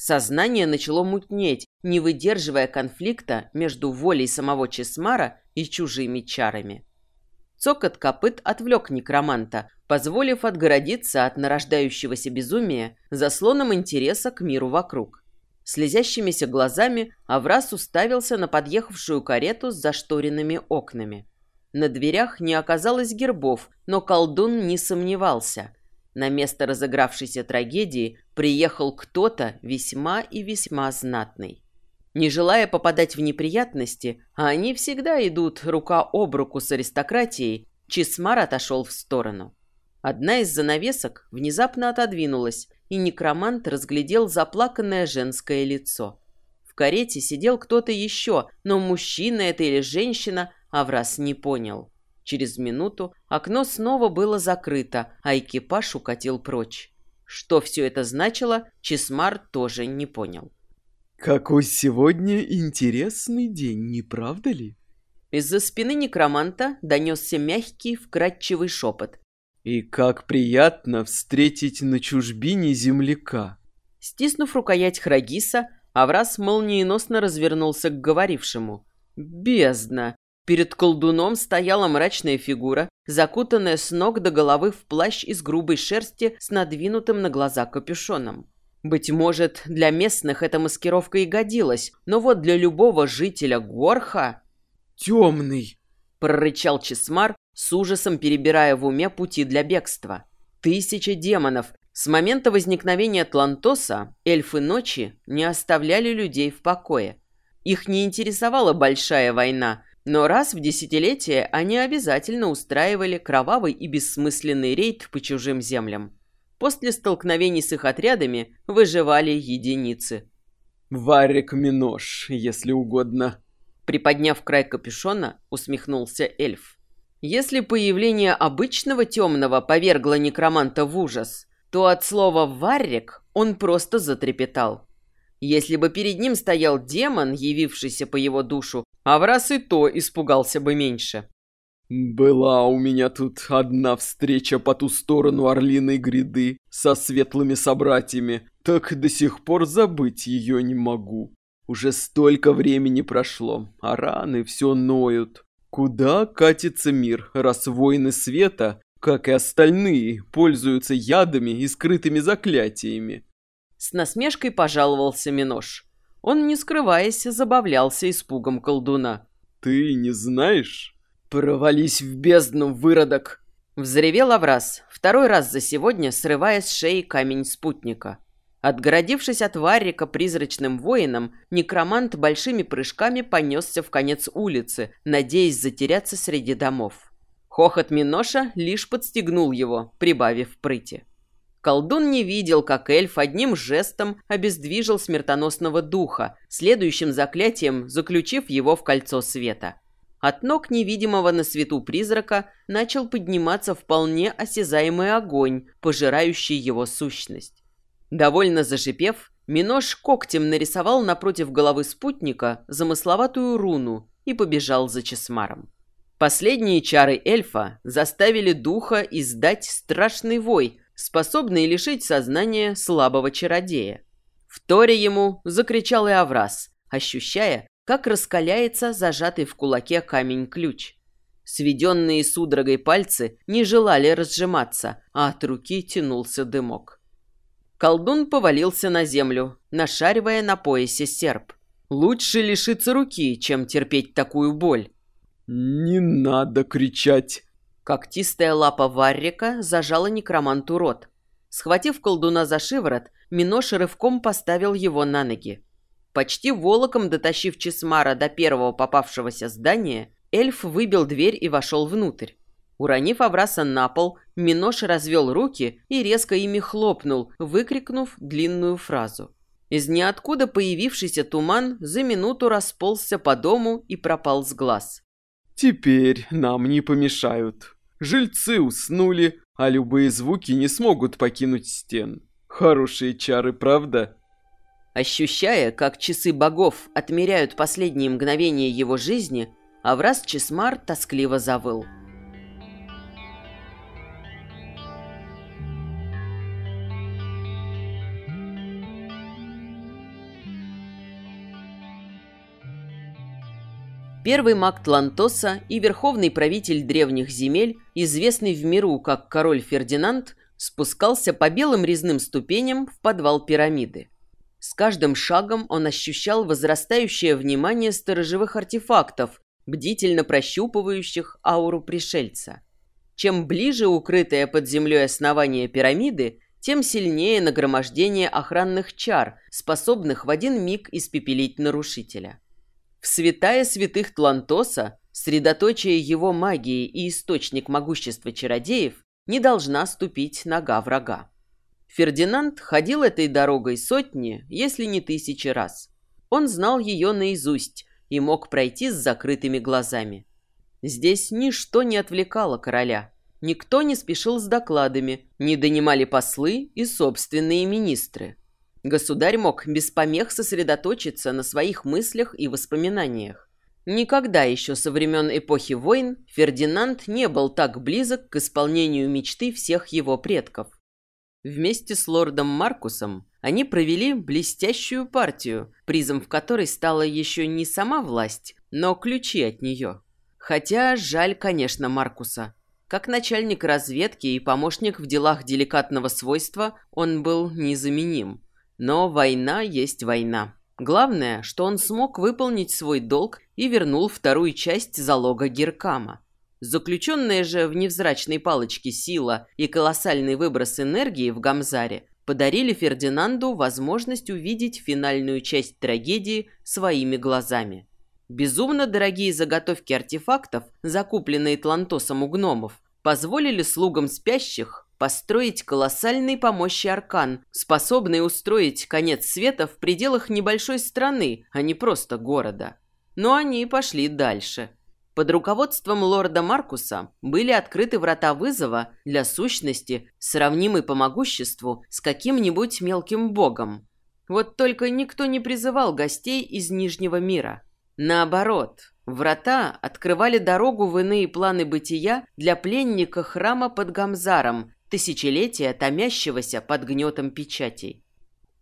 Сознание начало мутнеть, не выдерживая конфликта между волей самого Чесмара и чужими чарами. Цокот копыт отвлек некроманта, позволив отгородиться от нарождающегося безумия заслоном интереса к миру вокруг. Слезящимися глазами Аврас уставился на подъехавшую карету с зашторенными окнами. На дверях не оказалось гербов, но колдун не сомневался. На место разыгравшейся трагедии приехал кто-то весьма и весьма знатный. Не желая попадать в неприятности, а они всегда идут рука об руку с аристократией, Чисмар отошел в сторону. Одна из занавесок внезапно отодвинулась, и некромант разглядел заплаканное женское лицо. В карете сидел кто-то еще, но мужчина это или женщина Аврас не понял. Через минуту окно снова было закрыто, а экипаж укатил прочь. Что все это значило, Чесмар тоже не понял. «Какой сегодня интересный день, не правда ли?» Из-за спины некроманта донесся мягкий, вкрадчивый шепот. «И как приятно встретить на чужбине земляка!» Стиснув рукоять Храгиса, Аврас молниеносно развернулся к говорившему. «Бездна! Перед колдуном стояла мрачная фигура, закутанная с ног до головы в плащ из грубой шерсти с надвинутым на глаза капюшоном. Быть может, для местных эта маскировка и годилась, но вот для любого жителя Горха... «Темный!» — прорычал Чесмар, с ужасом перебирая в уме пути для бегства. Тысяча демонов. С момента возникновения Тлантоса эльфы ночи не оставляли людей в покое. Их не интересовала большая война, но раз в десятилетие они обязательно устраивали кровавый и бессмысленный рейд по чужим землям. После столкновений с их отрядами выживали единицы. «Варик Минош, если угодно», Приподняв край капюшона, усмехнулся эльф. Если появление обычного темного повергло некроманта в ужас, то от слова «варрик» он просто затрепетал. Если бы перед ним стоял демон, явившийся по его душу, Аврас и то испугался бы меньше. «Была у меня тут одна встреча по ту сторону Орлиной гряды со светлыми собратьями, так до сих пор забыть ее не могу. Уже столько времени прошло, а раны все ноют. Куда катится мир, раз воины света, как и остальные, пользуются ядами и скрытыми заклятиями?» С насмешкой пожаловался Минош. Он, не скрываясь, забавлялся испугом колдуна. «Ты не знаешь?» «Провались в бездну, выродок!» Взревел Аврас, второй раз за сегодня срывая с шеи камень спутника. Отгородившись от Варрика призрачным воином, некромант большими прыжками понесся в конец улицы, надеясь затеряться среди домов. Хохот Миноша лишь подстегнул его, прибавив прыти. Колдун не видел, как эльф одним жестом обездвижил смертоносного духа, следующим заклятием заключив его в кольцо света. От ног невидимого на свету призрака начал подниматься вполне осязаемый огонь, пожирающий его сущность. Довольно зашипев, Минош когтем нарисовал напротив головы спутника замысловатую руну и побежал за Чесмаром. Последние чары эльфа заставили духа издать страшный вой, способный лишить сознания слабого чародея. В торе ему закричал и Аврас, ощущая, как раскаляется зажатый в кулаке камень-ключ. Сведенные судорогой пальцы не желали разжиматься, а от руки тянулся дымок. Колдун повалился на землю, нашаривая на поясе серп. Лучше лишиться руки, чем терпеть такую боль. «Не надо кричать!» Когтистая лапа Варрика зажала некроманту рот. Схватив колдуна за шиворот, Минош рывком поставил его на ноги. Почти волоком дотащив Чесмара до первого попавшегося здания, эльф выбил дверь и вошел внутрь. Уронив Авраса на пол, Минош развел руки и резко ими хлопнул, выкрикнув длинную фразу. Из ниоткуда появившийся туман за минуту расползся по дому и пропал с глаз. «Теперь нам не помешают», Жильцы уснули, а любые звуки не смогут покинуть стен. Хорошие чары, правда? Ощущая, как часы богов отмеряют последние мгновения его жизни, Аврас Чесмар тоскливо завыл. Первый маг Тлантоса и верховный правитель древних земель, известный в миру как король Фердинанд, спускался по белым резным ступеням в подвал пирамиды. С каждым шагом он ощущал возрастающее внимание сторожевых артефактов, бдительно прощупывающих ауру пришельца. Чем ближе укрытое под землей основание пирамиды, тем сильнее нагромождение охранных чар, способных в один миг испепелить нарушителя. В святая святых Тлантоса, средоточие его магии и источник могущества чародеев, не должна ступить нога врага. Фердинанд ходил этой дорогой сотни, если не тысячи раз. Он знал ее наизусть и мог пройти с закрытыми глазами. Здесь ничто не отвлекало короля. Никто не спешил с докладами, не донимали послы и собственные министры. Государь мог без помех сосредоточиться на своих мыслях и воспоминаниях. Никогда еще со времен эпохи войн Фердинанд не был так близок к исполнению мечты всех его предков. Вместе с лордом Маркусом они провели блестящую партию, призом в которой стала еще не сама власть, но ключи от нее. Хотя жаль, конечно, Маркуса. Как начальник разведки и помощник в делах деликатного свойства он был незаменим. Но война есть война. Главное, что он смог выполнить свой долг и вернул вторую часть залога Геркама. Заключенная же в невзрачной палочке сила и колоссальный выброс энергии в Гамзаре подарили Фердинанду возможность увидеть финальную часть трагедии своими глазами. Безумно дорогие заготовки артефактов, закупленные Тлантосом у гномов, позволили слугам спящих построить колоссальный по мощи аркан, способный устроить конец света в пределах небольшой страны, а не просто города. Но они пошли дальше – под руководством лорда Маркуса были открыты врата вызова для сущности, сравнимой по могуществу с каким-нибудь мелким богом. Вот только никто не призывал гостей из Нижнего мира. Наоборот, врата открывали дорогу в иные планы бытия для пленника храма под Гамзаром, тысячелетия томящегося под гнетом печатей.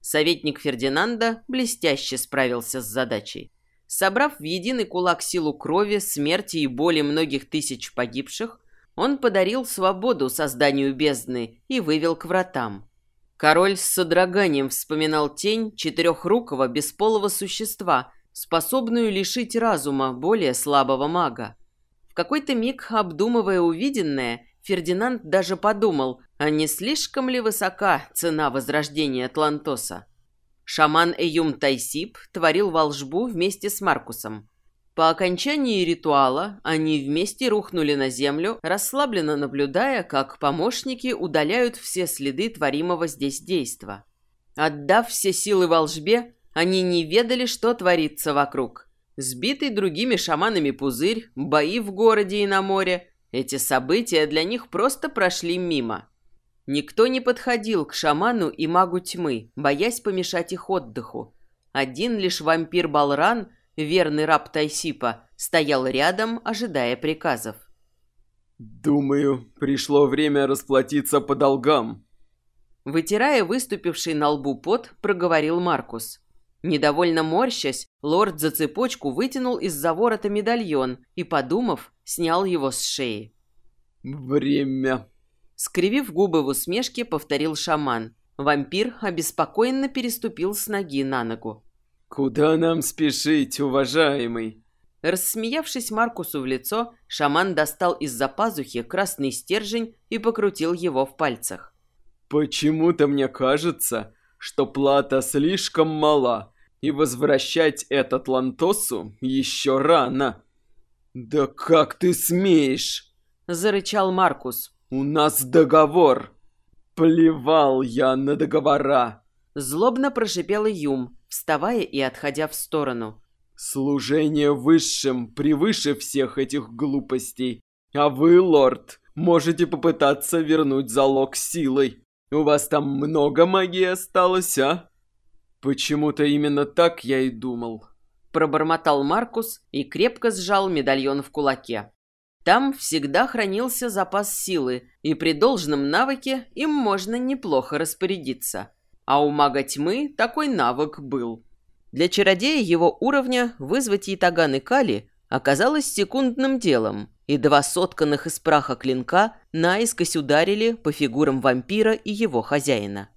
Советник Фердинанда блестяще справился с задачей. Собрав в единый кулак силу крови, смерти и боли многих тысяч погибших, он подарил свободу созданию бездны и вывел к вратам. Король с содроганием вспоминал тень четырехрукого бесполого существа, способную лишить разума более слабого мага. В какой-то миг, обдумывая увиденное, Фердинанд даже подумал, а не слишком ли высока цена возрождения Атлантоса. Шаман Эюм Тайсип творил волжбу вместе с Маркусом. По окончании ритуала они вместе рухнули на землю, расслабленно наблюдая, как помощники удаляют все следы творимого здесь действа. Отдав все силы волжбе, они не ведали, что творится вокруг. Сбитый другими шаманами пузырь, бои в городе и на море – эти события для них просто прошли мимо. Никто не подходил к шаману и магу тьмы, боясь помешать их отдыху. Один лишь вампир Балран, верный раб Тайсипа, стоял рядом, ожидая приказов. «Думаю, пришло время расплатиться по долгам», Вытирая выступивший на лбу пот, проговорил Маркус. Недовольно морщась, лорд за цепочку вытянул из-за ворота медальон и, подумав, снял его с шеи. «Время Скривив губы в усмешке, повторил шаман. Вампир обеспокоенно переступил с ноги на ногу. «Куда нам спешить, уважаемый?» Рассмеявшись Маркусу в лицо, шаман достал из-за пазухи красный стержень и покрутил его в пальцах. «Почему-то мне кажется, что плата слишком мала, и возвращать этот Лантосу еще рано». «Да как ты смеешь?» – зарычал Маркус. «У нас договор!» «Плевал я на договора!» Злобно прошипел Юм, вставая и отходя в сторону. «Служение высшим превыше всех этих глупостей. А вы, лорд, можете попытаться вернуть залог силой. У вас там много магии осталось, а?» «Почему-то именно так я и думал», — пробормотал Маркус и крепко сжал медальон в кулаке. Там всегда хранился запас силы, и при должном навыке им можно неплохо распорядиться. А у мага тьмы такой навык был. Для чародея его уровня вызвать Ятаган и Кали оказалось секундным делом, и два сотканных из праха клинка наискось ударили по фигурам вампира и его хозяина.